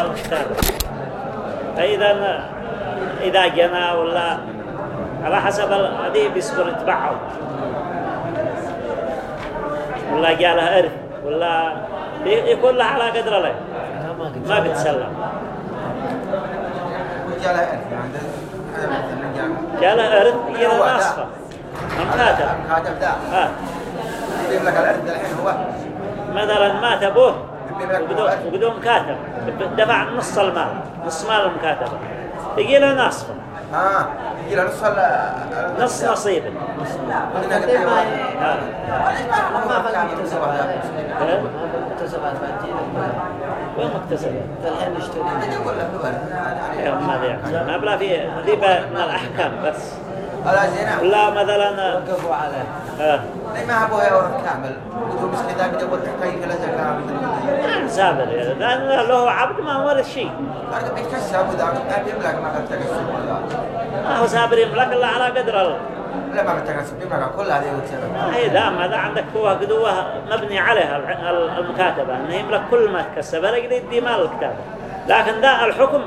الكتابة فإذا إذا جنى ولا على حسب هذه بيصبر يتبعه ولا جاء له إرث ولا يكون له على قدر له ما بتسلم. جاء له إرث جاء. له إرث يجي له ناصفة. مكاتب مكاتب ذا آه. يجيب لك الإرث الحين هو. مثلا مات أبوه. وبدون وبدون كاتب دفع نص المال. نص مال المكاتبة يجي له ناصفة ها يجي له نص ال نص نصيبه؟ مكتسبات. وين مكتسبة؟ الحين نشتري أنا أقول لك هو يعني- يا ما ذي ما بلا في ذي من الأحكام بس. ولا مثلا وقفوا عليه ليه ما أبوه يورث كامل. وتقول بس كذا بدي أقول تحتاج إلى زكاة مثل سابر يعني لأن له عبد ما ورث شيء. بيتكسب وذا ما بيملك ما قد تكسب ما هو سابر يملك إلا على قدر ال- لا ما بتكسب بيملك كل هذه وتسبب ما هي دام هذا عندك هو قدوة مبني عليها الع- ال- المكاتبة. أنه يملك كل ما تكسب يقدر يدي مال الكتابة لكن ده الحكم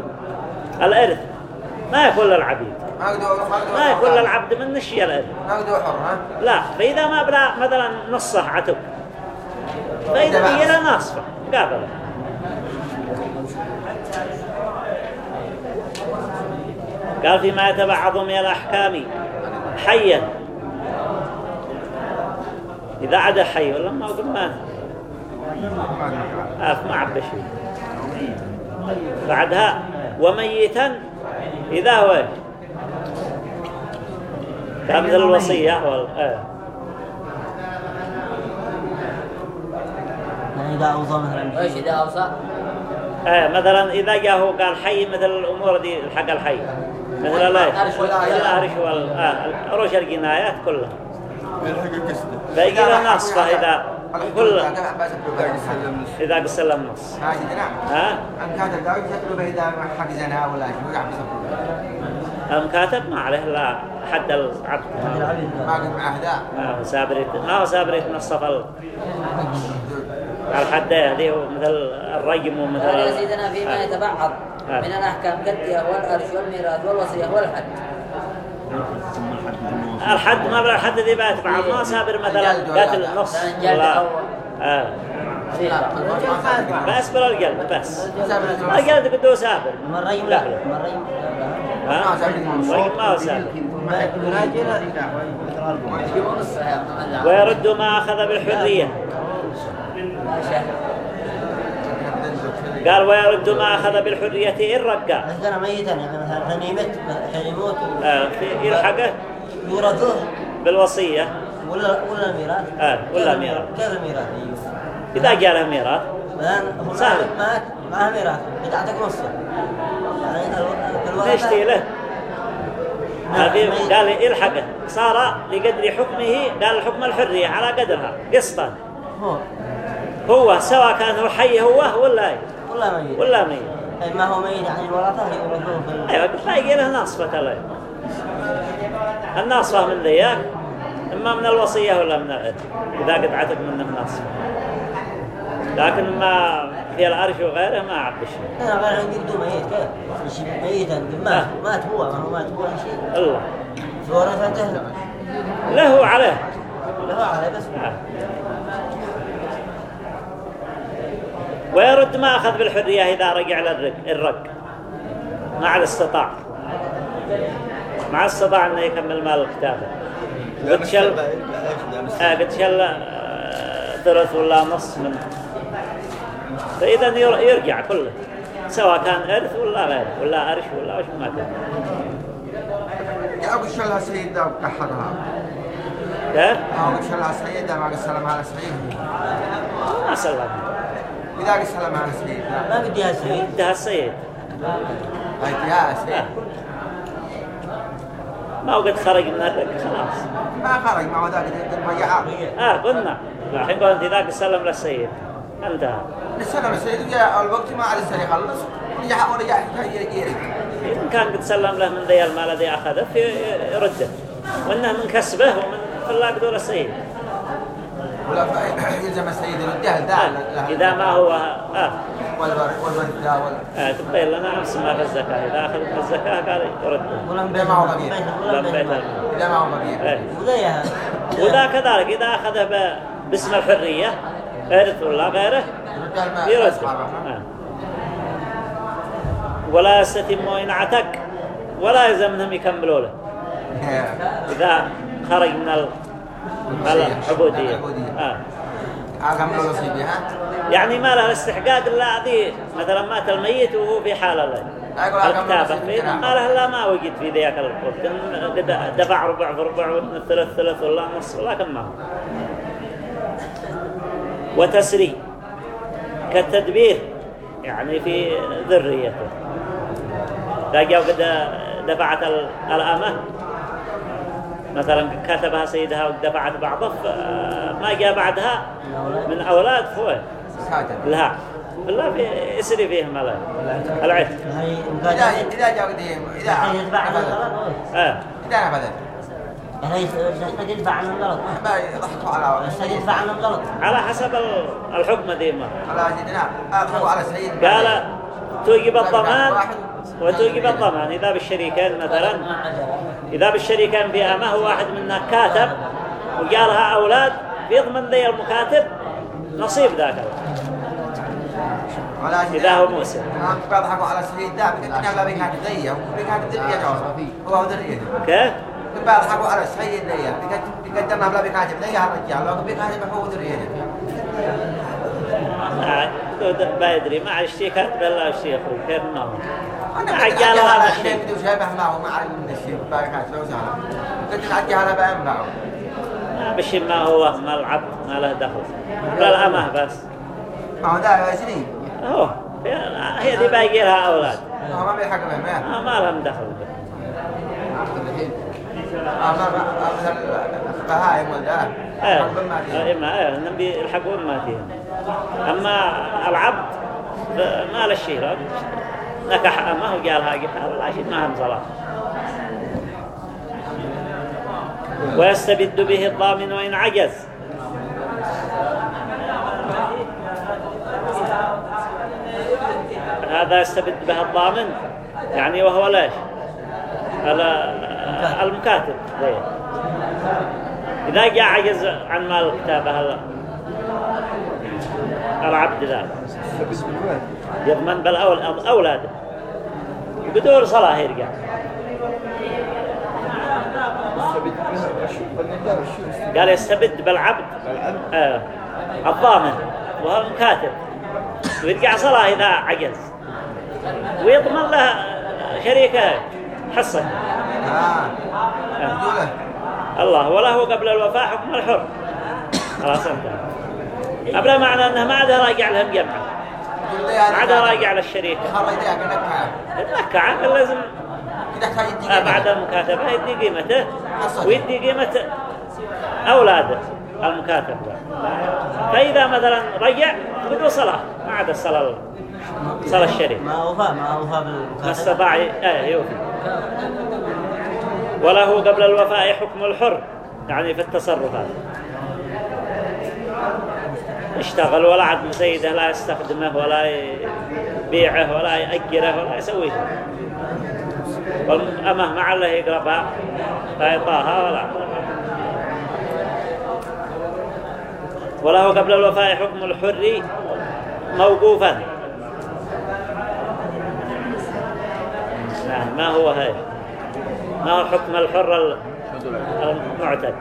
الإرث. ما يكون للعبيد ما ما قدوا للعبد من الإرث ما قدوا حر ها؟ لا فإذا ما بلا مثلا نصه عتب فإذا هي له ناصفة. قابله قال فيما يتبعض من الأحكام. حيا. إذا عدا حي ولا ما أقول مات ما عبى شيء. بعدها وميتا. إذا هو مثل الوصية. وال... آه. يعني إذا أوصى مثلا إيش إذا أوصى. آه مثلا إذا جاء هو قال حي مثل الأمور دي حق الحي. مثل لا الأرش والآيات. الأرش وال آه الجنايات كلها. له نصفة إذا كل إذا قسل النص ها؟ أم كاتب داوي يسألوا به إذا حق زنا ولا شيء وقع بسبب المكاتب ما عليه إلا حد العبد. ما هو سابريت ما هو سابريت نصف ال- الحد هذه هو مثل الرجم ومثل قال يا سيدنا فيما آه. يتبعض آه. من الأحكام كالدية والأرش والميراث والوصية والحد. الحد ما بلا الحد ذي بقى تبع ما سابر مثلا قتل نص آه. بس بلا القلب بس القلب قدو سابر لا، لا. ويرد ما أخذ بالحرية. قال ويرد ما أخذ بالحرية إن رقى. أنا ميتا مثلا مثلا يمت مثلا يموت آه. في- يلحقه يورثوه. بالوصية. ولا ولا الميراث آه، ولا ميراث. كيف الميراث أيوه. إذا جاء له ميراث. مثلا هو. مات معه ميراث. بتاعتك نصه. يعني نشتي له. قال يلحقه صار لقدر حكمه قال الحكم الحرية على قدرها قسطا. هو. هو سواء كان هو حي هو ولا ولا ميت. ولا ميت. أي ما هو ميت يعني الورثة يورثوه في أيوه لا يجي له ناصفة الله الناصفة من ذياك إما من الوصية ولا من العد إذا قد عتق منه ناصفة لكن ما في العرش وغيره ما عبد شيء أنا غير عندي بدو ميت كيف؟ ميتا مات آه. مات هو ما هو مات هو شيء. الله. ورثته له عليه. له عليه بس. آه. ويرد ما أخذ بالحرية إذا رجع للرق الرق مع الاستطاع مع الاستطاع أنه يكمل مال الكتابة. قد شل آه قد شل آه، ثلث ولا نص منه. فإذا ير- يرجع كله سواء كان إرث ولا غيره ولا أرش ولا وش ما كان. يا أبو شلها سيدة وكحرها كيف؟ أبو شلها سيدة ما قد سلم على سيد. ما سلم إذا قد سلم على سيد. ما بديها سيد؟ انتهى السيد. يا سيد. ما هو قد خرج من الرق خلاص. ما خرج ما هو ذاك المجاعة آه قلنا. الحين قلت إذا قد سلم للسيد. انتهى. السلم السيد جاء الوقت ما على السريع خلص ورجع ورجع يجي إن كان قد سلم له من ذي المال الذي أخذه في يرده وإنه من كسبه ومن فلا قدور السيد ولا يلزم السيد يرده ذا آه. إذا ما هو آه. والورق والمنجا وال آه تبين لنا نفس ما في الزكاة. إذا أخذ من الزكاة قال يرد. ولم لا ما هو ضمير. لم بيت المال إذا ما هو مبيع إيه. وذا كذلك إذا أخذه ب- باسم الحرية إرث ولا غيره. أصحابه. آه. ولا يستتم إن عتق ولا يلزم انهم يكملوا له. إذا خرج من ال- العبودية. آه. يعني ما له استحقاق إلا ذي مثلا مات الميت وهو في حال الكتابة ما له لا ما وجد في ذاك الوقت. دفع ربع في ربع ثلث ثلث ولا نص ولكن ما وتسري كالتدبير يعني في ذريته. جاء قد دفعت ال- الأمة مثلا كتبها سيدها ودفعت بعضه ما جاء بعدها من أولاد فوق لها بالله في يسري فيهم على العتق. إذا إذا جاء قديم إذا آه. إذا نفذت يستحق يدفع عن الغلط ما يضحكوا على يدفع عن الغلط على حسب ال- الحكم ديما على سيدنا أضحكوا على سيد قال توجب الضمان وتوجب الضمان. إذا بالشريكين مثلا. إذا بالشريكين في أمه واحد منها كاتب وجالها أولاد بيضمن ذي المكاتب؟ نصيب ذاك. إذا هو موسى بيضحكوا على سيد ده بكتنا لا بيكاتب زيه. بيكاتب ذرية جوزه هو ذريته. كيف؟ بيضحكوا على السيد ليه بيقدمها بلا بيكاتب زيه الرجال لو بيكاتب هو آه، ما يدري ما عشتي كاتب إلا الشيخ كيف ما أنا ما كنت عجالها على مشي شيء بدو شبه ما الشيء بيكاتب لو سهل كنت نعجلها بأنفعه بشي ما هو ما العبد ما له دخل لا الأمه بس ما هو ده سنين هو هي دي باقي لها أولاد ما ما ما لهم دخل مثل البهائم ولا إيه حرب المادية. إيه ما ما فيهم أما العبد ما له شيء. لا. نكح امه وقالها قحها ولا شيء ما هم صلاة. ويستبد به الضامن وإن عجز. هذا يستبد به الضامن. يعني وهو ليش؟ ال- المكاتب. زيه. إذا جاء عجز عن مال الكتابة ال- العبد ذا يضمن بالأول أولاده بدون صلاة يرجع. قال يستبد بالعبد. آه. الضامن. وهو المكاتب. ويرجع صلاة إذا عجز. ويضمن له شريكة حصة. الله وله قبل الوفاء حكم الحر. خلاص انتهى قبل معنى أنه ما عاد راجع لهم لي ما عاد راجع للشريك عقل لازم آه، بعد المكاتبة يدي قيمته ويدي قيمة أولاده المكاتب ده. فإذا مثلا رجع بدو صلاة. ما عاد الصلاة صلاة الشريك ما وفى ما وفى ما بالمكاتب استطاع آه يوفي. وله قبل الوفاء حكم الحر. يعني في التصرفات اشتغل ولا عد سيده لا يستخدمه ولا يبيعه ولا يأجره ولا يسوي شيء والأمة مع الله يقربها لا يطاها ولا وله قبل الوفاء حكم الحر موقوفا. نعم ما هو هاي؟ ما حكم الحر ال- المعتق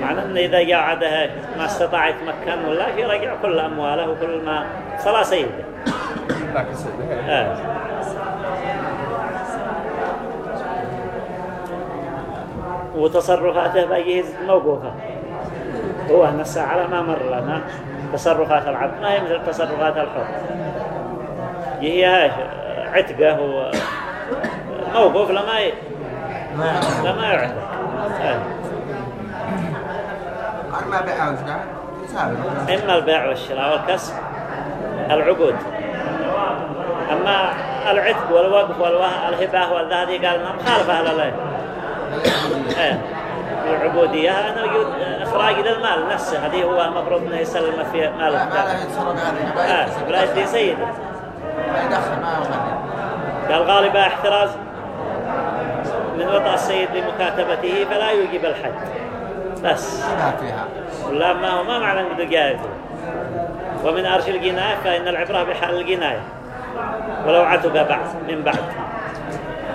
معنى أنه إذا جاء عدها ما استطاع يتمكن ولا شيء رجع كل أمواله وكل ما صلاة سيدة. آه. وتصرفاته بقيه موقوفة. هو نص على ما مر لنا تصرفات العبد ما هي مثل تصرفات الحر. هي عتقة موقوف لما ي... ما لما يعتق. أنا ما بيعه وش نعم يساوي إما البيع والشراء والكسب. العقود. أما العتق والوقف والهبة والهذه قال ما مخالفة على الله. إيه. العبودية أنا إخراج للمال نفسه. هذه هو المفروض أنه يسلم في مال لا لا يدي سيده. ما يدخل ما يغني. قال غالبا احتراز. من وضع السيد لمكاتبته فلا يوجب الحد بس. ولا ما هو ما معنى جائزه ومن أرش الجناية فإن العبرة بحال الجناية. ولو عتق بعد من بعد.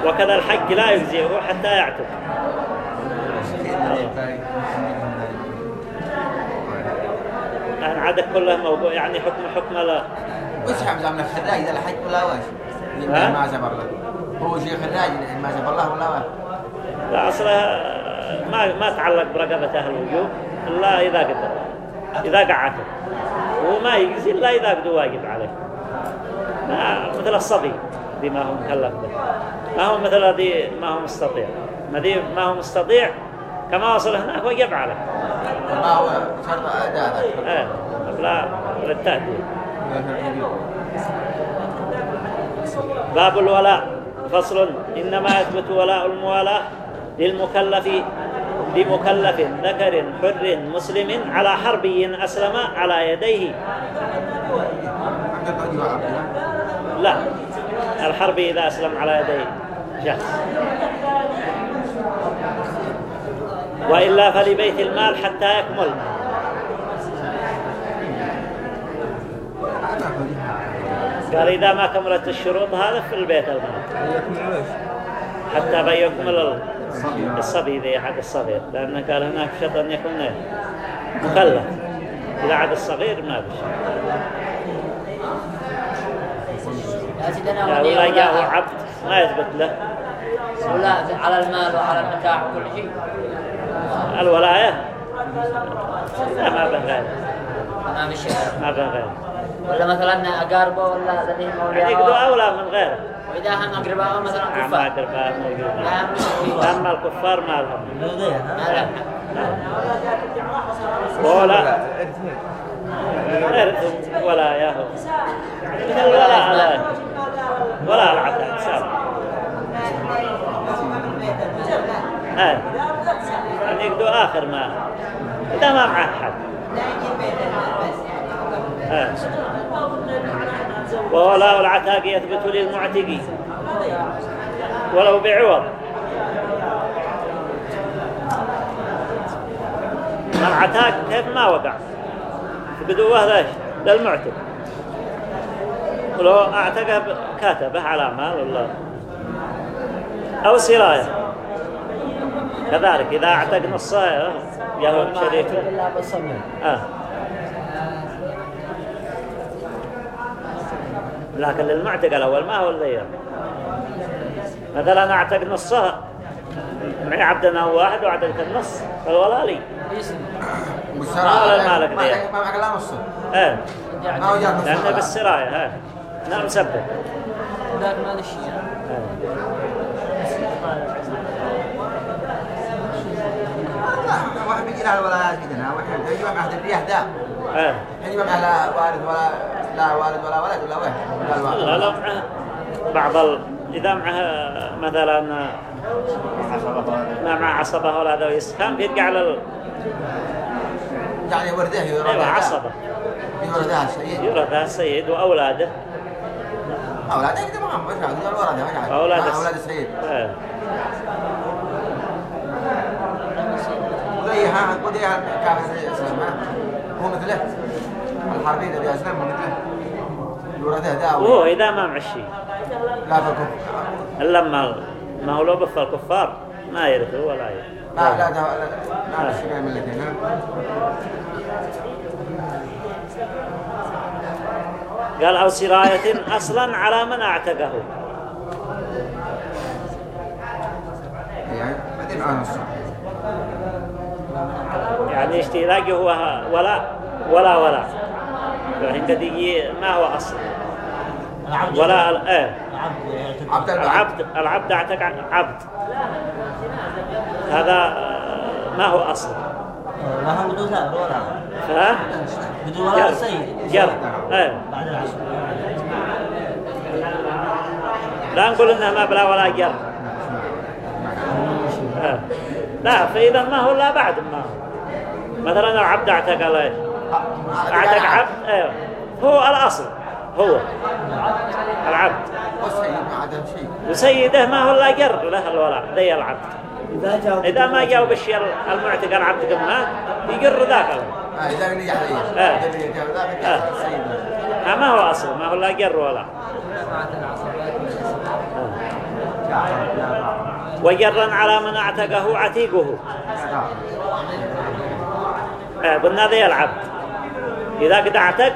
وكذا الحج لا يجزئه حتى يعتق يعني عادك كله موضوع يعني حكم حكم لا. وش حمزة من الخراج ذا الحج ولا وش؟ من؟ ما جبر له هو شيء خراج ما جبر الله ولا وش؟ لا أصله ما ما تعلق برقبة أهل الوجوب إلا إذا قدر إذا قعته وما يجزي إلا إذا قد واجب عليه. ما مثل الصبي دي ما هو مكلف به. ما هو مثل دي ما هو مستطيع. ما دي ما هو مستطيع كما وصل هناك وجب عليه. ما هو شرط أداء. إيه لا للتهديد. باب الولاء. فصل إنما يثبت ولاء الموالاة للمكلف لمكلف ذكر حر مسلم على حربي أسلم على يديه. لا الحربي إذا أسلم على يديه. شخص وإلا فلبيت المال حتى يكمل. قال إذا ما كملت الشروط هذا في البيت المال حتى بيكمل ال- الصبي ذي حق الصغير. لأنه قال هناك شرط أن يكون؟ مكلف. إذا عاد الصغير ما بشي ولا جاءه عبد ما يثبت له. ولا على المال وعلى المتاع وكل شيء. الولاية. لا ما به غيره. ما غيره. ولا مثلا أقاربه ولا لديهم يعني يقدر أولياء أولى من غيره؟ وإذا هم أقرباء مثلا أما كفار. أقرباء لا أما الكفار ما لهم ها؟ لا. ولا إرث ولاياه مثل الولاء لا ولا العبد سابق هاي. يعني يقدر آخر ما إذا ما معه حد. هاي. وولاء العتاق يثبت للمعتق ولو بعوض. العتاق كيف ما وقع؟ بدوه ليش للمعتق ولو أعتقه ب- كاتبه على مال ولا أو سراية. كذلك إذا أعتق نصه يهون شريك. له لا بصمم آه. لكن للمعتق الأول ما هو اللي مثلا أعتق نصها معي عبدنا واحد وأعتقت النص. فالولا لي. ما ولا المالك ما ذي. ما معك لا نص إيه لأنه. بالسراية ها نعم مسبب. ذاك ما له شيء. لا، واحد بيجي له الولايات بدنا واحد يجي معه الرياح ده. إيه. يجي معه لا والد ولا لا والد ولا ولد ولا واحد. لا معه. بعض ال... إذا معه مثلا ما مع عصبة ولا ذوي إسكان بيرجع لل يعني ورده يورد أيوة عصبة. يورد السيد يورثها السيد وأولاده. أولاده يقدر معهم وش هذا الورد ما قاعد أولاد أولاد السيد إيه. وذي ها وذي كافر اسلام هو مثله. الحربي ذي اسلام هو يورده ده إذا ما معشي. لا فكم إلا ما ما هو لو بف الكفار ما يرثوا ولا يرث لا لا. ده لا لا شيء من الاثنين قال أو سراية أصلا على من أعتقه. يعني بعدين عن يعني اشتراكه هو ولا ولا ولا. يعني قد يجي ما هو أصل. العبد. ولا ال- إيه. العبد عبد العبد العبد عبد. هذا آه، ما هو أصل. ما هم بدون لا ولا. ها؟ بدون ولا السيد جر إيه. بعد العصر. لا نقول إنها ما بلا ولا جر آه. لا فإذا ما هو لا بعد ما هو. مثلا العبد اعتق عليه اعتق عبد أيوه. هو الأصل هو. العبد. وسيده ما هو إلا جر له الولاء ذي العبد. إذا ما جاء بالشيء المعتق العبد قمنا يجر ذاك. آه، إذا نجح آه. نجح آه. ها ما هو أصل ما هو إلا جر ولا وجرا على من اعتقه عتيقه. آه، قلنا ذي العبد. إذا قد أعتق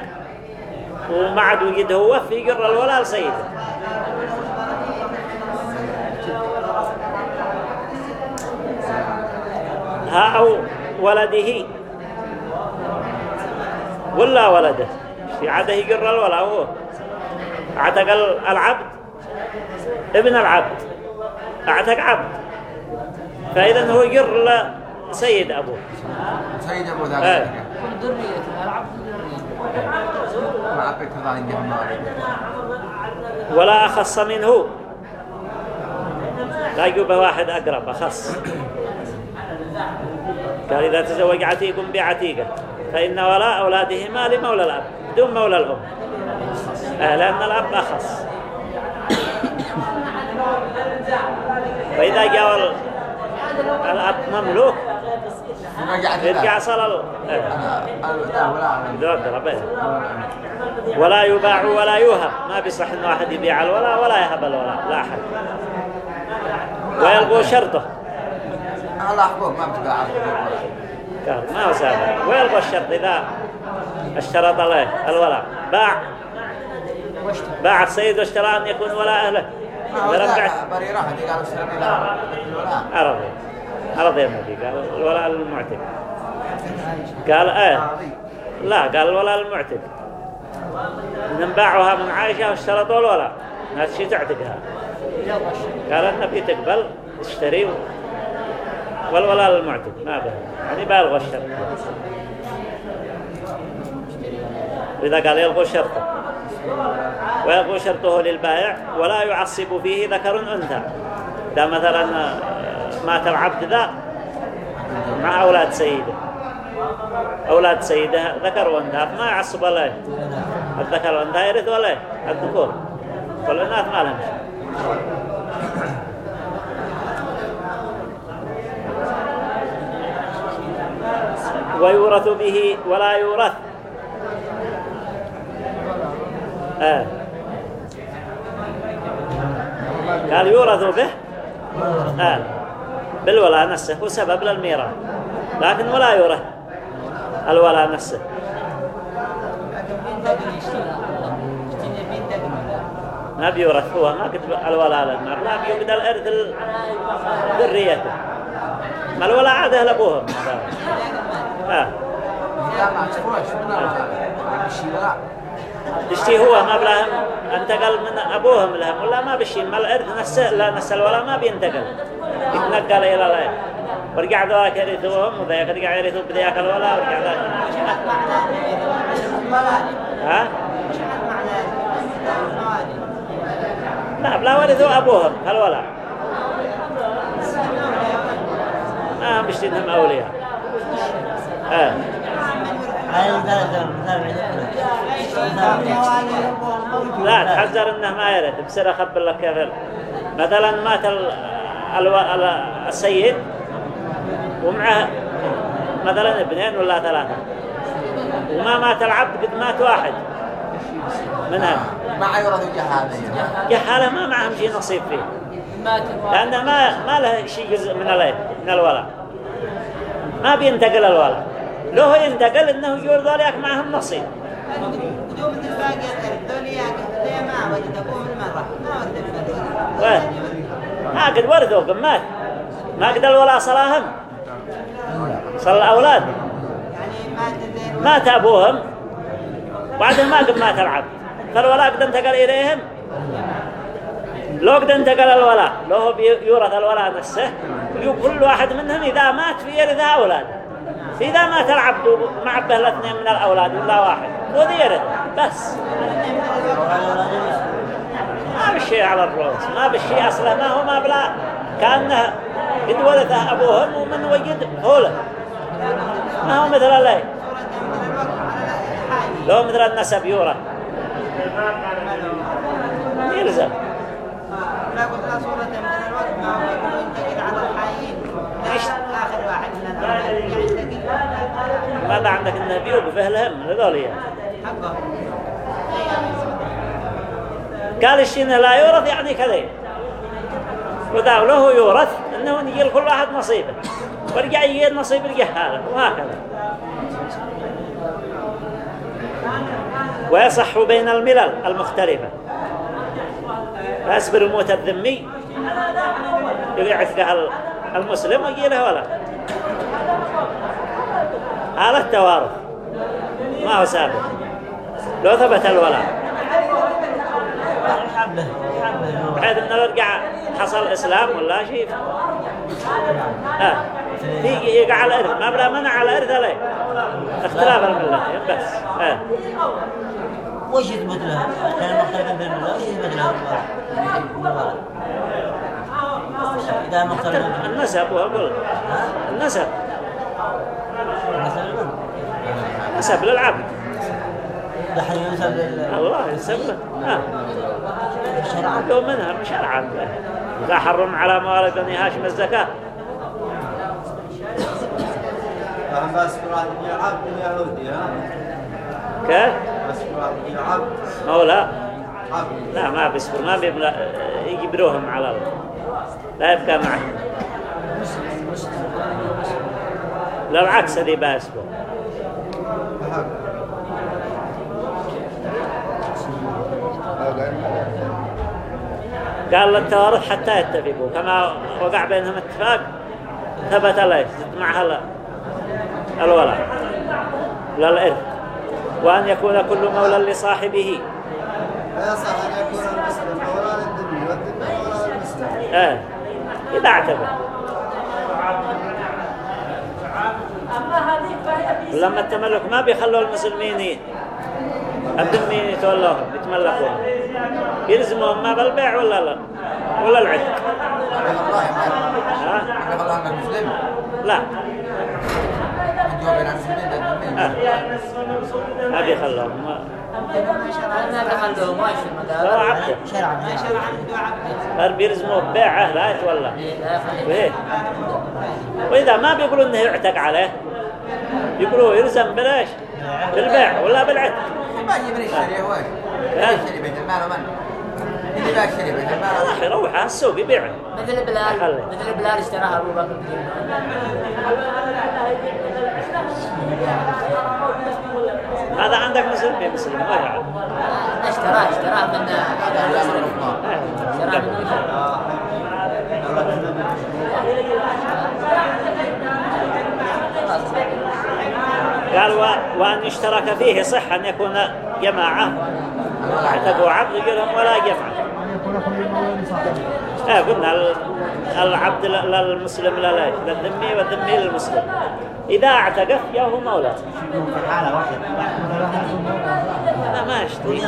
وما عاد وجد هو في قر الولاء لسيده. ها أو ولده. ولا ولده. في عاده يقر الولاء هو. أعتق العبد. ابن العبد. أعتق عبد. فإذا هو يقر لسيد أبوه. سيد أبو آه. ذلك كل ذريته العبد. ولا أخص منه. لا يجوب واحد أقرب أخص. قال إذا تزوج عتيق بعتيقة فإن ولاء أولادهما لمولى الأب دون مولى الأم. لأن الأب أخص. وإذا جاء الأب مملوك. يرجع صل ال-. لا ولا. ولا يباع ولا يوهب. ما بيصح إن واحد يبيع الولاء ولا يهب الولاء لا أحد. ويلغوا شرطه. الله حقوق ما بتباع ما ويلغوا الشرط إذا اشترط له الولاء باع. باع السيد واشترى أن يكون ولاء أهله. بربعت بريرة هذه قالوا سلمي لا. ولا عرضي النبي قال الولاء المعتق قال إيه؟ لا قال الولاء المعتق إن باعوها من عائشة واشترطوا الولاء ناس شي تعتقها. قال النبي تقبل اشتري والولاء المعتق ما به يعني بالغوا الشرط وإذا قال يلغوا شرطه. ويلغوا شرطه للبائع ولا يعصب فيه ذكر أنثى. ده مثلا مات العبد ذا مع أولاد سيده. أولاد سيده ذكر وأنثى ما يعصب عليه. الذكر والأنثى يرث عليه. الذكور والإناث ما لهم شيء ويورث به ولا يورث. آه. قال يورث به؟ آه. بالولاء نفسه هو سبب للميراث لكن ولا يورث الولاء نفسه ما بيورث هو ما كتب الولاء للمرء لا بيوجد الإرث ال- ذريته ما الولاء عاده لأبوهم آه. ولا تشتي هو ما بلهم انتقل من أبوهم لهم. ولا ما بشي. ما الإرث نفسه لا نفس الولاء ما بينتقل. يتنقل إلى لا. ورجع ذاك يرثوهم وذاك رجع يرثوا بذاك الولاء ورجع ذاك. ها؟ لا بلا ورثوا أبوهم هالولاء ما هم بشتينهم أولياء. هاي لا تحذر إنه ما يرد بصير أخبر لك كيف مثلا مات ال... ألو... ال... السيد ومعه مثلا ابنين ولا ثلاثة. وما مات العبد قد مات واحد. منها. ما يورث جهاده جهالة ما معهم شيء نصيب فيه. لأنه ما ما له شيء جزء من من الولاء. ما بينتقل الولاء. لو هو ينتقل إنه يجور ذلك معهم نصيب. قدوم الباقي الدولية قد ما وجد من مرة ما وين؟ ما قد ورثوا قد مات ما قد الولاء صلاهم صلى الأولاد. يعني مات أبوهم. بعدهم ما قد مات العبد. فالولاء قد انتقل إليهم. لو قد انتقل الولاء. لو هو يورث الولاء نفسه كل واحد منهم إذا مات في يرث أولاد إذا مات العبد مع به الاثنين من الأولاد ولا واحد وذي يرث بس. ما بالشيء على الرؤوس ما بالشيء أصلا ما هو ما بلا كأنه قد ورثه أبوهم ومن وجد هوله ما هو مثل الحاجة لو مثل النسب يورث يلزم. لا قلت صورة من الوقت ما هو ينتقل على الحيين ماذا عندك النبي وقفه لهم هذول يعني. قال الشين لا يورث يعني كذا وذا له يورث إنه يجي كل واحد نصيبه. ورجع يجي نصيب الجهالة وهكذا. ويصح بين الملل المختلفة. فأسبر موت الذمي. يعثقها المسلم ويجي له ولد هذا التوارث. ما هو سابق. لو ثبت الولاء. بحيث إنه يرجع حصل اسلام ولا شيء. آه يقع على الارث ما بلا منع على الارث عليه. اختلاف الملة. بس. آه وش يثبت له؟ كان مختلفين بين الله وش يثبت له؟ إذا مختلفين النسب واقول ها؟ النسب. مثلا؟ نسب للعبد دحين ينسب لل- الله ينسب له الشرع لو منها العبد إذا حرم على موالد بني هاشم الزكاة. بس واحد يجي عبد يهودي ها؟ كيف؟ بس كل واحد يجي عبد. مولى عبد. لا ما بيصبر ما بيبلا يجبروهم على الله. لا يبقى معه لا العكس هذه باسبه قال التوارث حتى يتفقوا كما وقع بينهم اتفاق ثبت له معها ال- الولاء للإرث وأن يكون كل مولى لصاحبه. لا يصح أن يكون المسلم مولى مولى للمسلم. آه. إذا اعتبر. لما التملك ما بيخلوا المسلمين الذمين يتولوهم يتملكوهم يلزمهم ما بالبيع ولا لا؟ ولا العتق. ها؟ لا. ما بيخلوهم ما بيلزموه ببيعه لا يتولى لا يخليه وإيه؟ وإذا ما بيقولوا إنه يعتق عليه يقولوا يلزم بلاش. بالبيع ولا بالعتق ما يجي من الشريعه واش آه. يشتري بيت المال ومن اللي بيت المال. راح يروح على السوق يبيعه مثل بلال. مثل بلال اشتراها أبو بكر هذا عندك مسلم؟ مسلم. ما يعرف. اشتراه اشتراه من آه. اشتراه من قال و... وأن يشترك فيه صح أن يكون جماعة. اعتقوا عبد يقولهم ولا جماعة. إيه قلنا ال- العبد للمسلم لا لا للذمي والذمي للمسلم. إذا اعتقف ياهو مولاة. في حالة واحدة أنا ما أشتري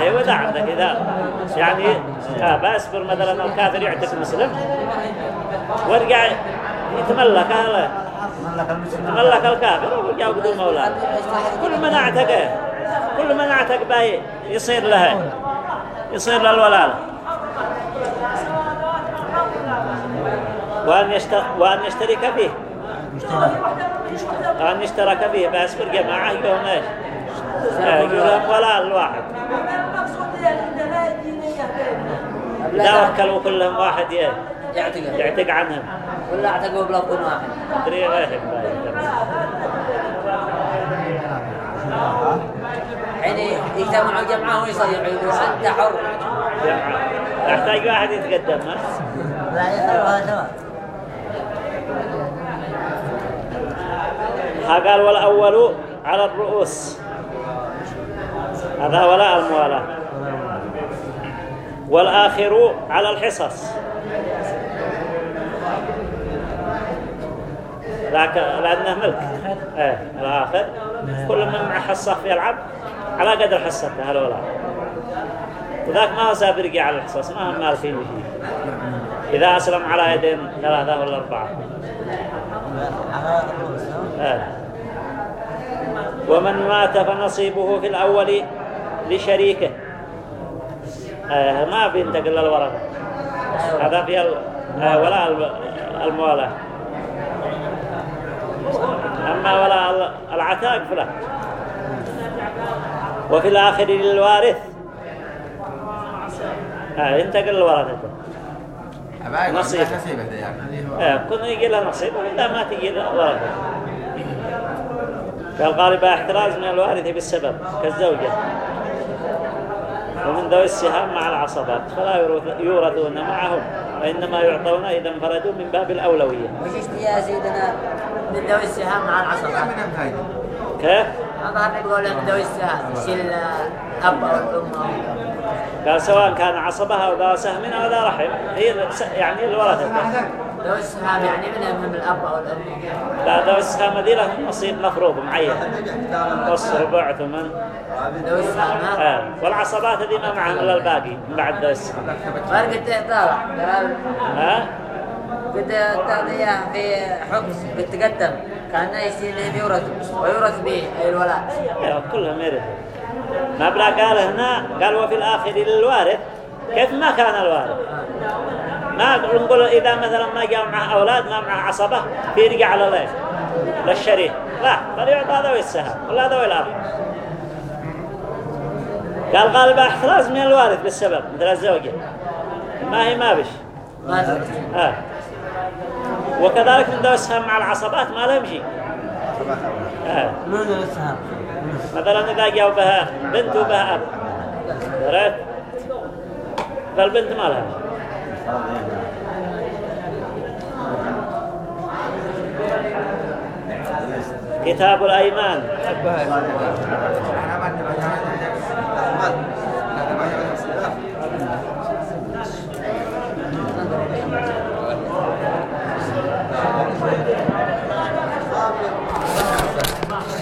أيوه ده عندك إذا. يعني آه بأسبر مثلا الكافر يعتق مسلم. ويرجع يتملك المسلم. يتملك الكافر ويرجع بدون مولاه كل من أعتقه كل من أعتق به يصير له يصير للولاله وأن, يشت... وأن يشترك به. وأن يشترك به بأسبر جماعة يقولون إيش؟ آه، يقولون ولا الواحد. إذا وكلوا كلهم واحد يعتقد يعتق عنهم. ولا اعتقوا بلفظ واحد. تدري غير حين يجتمعوا جمعة ويصيحوا يقولوا انت حر يحتاج واحد يتقدم ها؟ لا يخلوها سوا ها قال والأول على الرؤوس. هذا ولاء الموالاة. والآخر على الحصص. ذاك لأنه ملك. إيه الآخر. كل من مع حصة في العبد. على قدر حصته هالولاء وذاك ما هو سابر يرجع على الحصص ما هم مالكين شيء إذا أسلم على يدين ثلاثة ولا أربعة؟ آه. ومن مات فنصيبه في الأول لشريكه. ما بينتقل للورثة هذا في ال- آه ولا الم- الموالاة. أما ولا ال- العتاق فلا. وفي الآخر للوارث. آه ينتقل للورثة أبايك نصيب. يعني. آه كنا يجي لها نصيب وإذا ما تجي لها ورثة فالغالب احتراز من الوارث بالسبب كالزوجة. ومن ذوي السهام مع العصبات فلا يورث- يورثون معهم وإنما يعطون إذا انفردوا من باب الأولوية. وش اشتي يا سيدنا من ذوي السهام مع أمثالي كيف؟ هذا يقول من ذوي السهام يشيل الأب أو الأم أو قال سواء كان عصبها أو ذا سهم أو ذا رحم هي يعني الورثة. ذوي السهام يعني من الأب أو الأم. لا ذوي السهام ذي لهم نصيب مفروض معين. نص ربع ثمن ذوي السهام ها؟ آه. والعصبات هذه ما معهم إلا الباقي من بعد ذوي السهام ما قلت طالع ها؟ قد تعطيها في حبس بتقدم. كأنه يصير يورث ويورث به أي الولاء. كلهم يرثوا. ما بلا قال هنا قال وفي الآخر للوارث كيف ما كان الوارث؟ ما نقول إذا مثلا ما جاء معه أولاد ما معه عصبة فيرجع على ليه للشريك. لا بل يعطى ذوي السهام ولا ذوي الأب قال غالبا احتراز من الوارث بالسبب مثل الزوجة. ما هي ما بش. آه. وكذلك من ذوي السهام مع العصبات ما لهم شيء آه. من ذوي السهام مثلا إذا جاء بها بنت وبها أب. عرفت؟ فالبنت ما لها كتاب الأيمان.